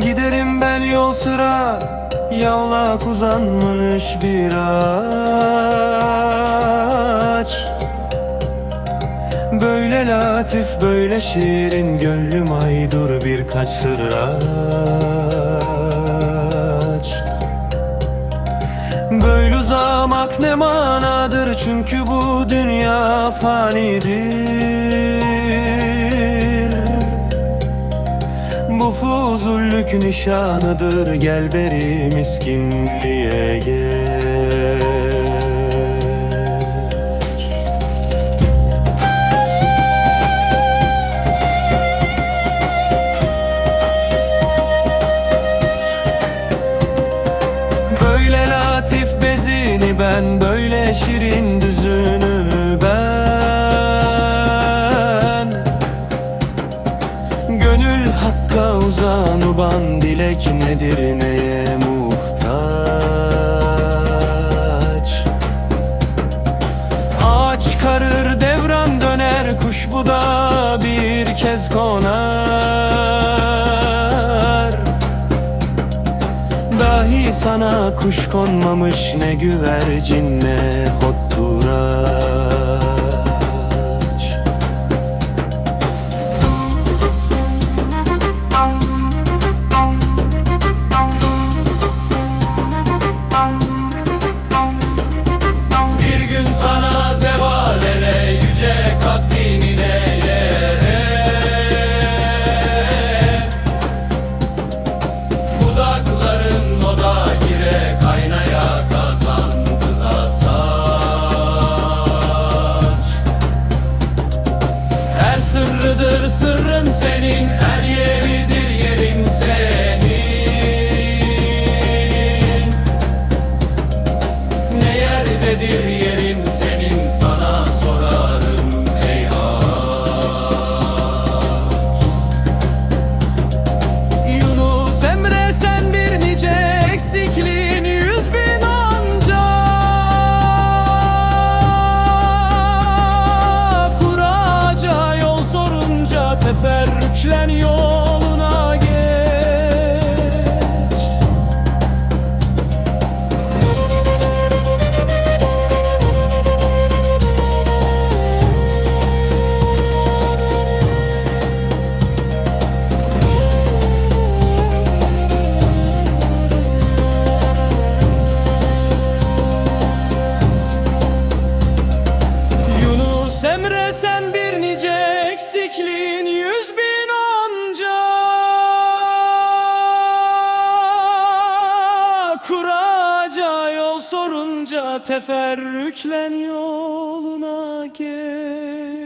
Giderim ben yol sıra Yavlak uzanmış bir ağaç. Böyle latif böyle şirin Gönlüm aydur birkaç sırraç Böyle uzamak ne manadır Çünkü bu dünya fanidir Bu fuzullük nişanıdır Gel beri miskinliğe geç Böyle latif bezini ben Böyle şirin düzünü hakka uzan uban Dilek nedir neye muhtaç? Ağaç karır devran döner Kuş bu da bir kez konar. Dahi sana kuş konmamış ne güvercin ne hotturaç Her sırrıdır sırrın senin her yeridir yerin senin sorunca teferrüklen yoluna geç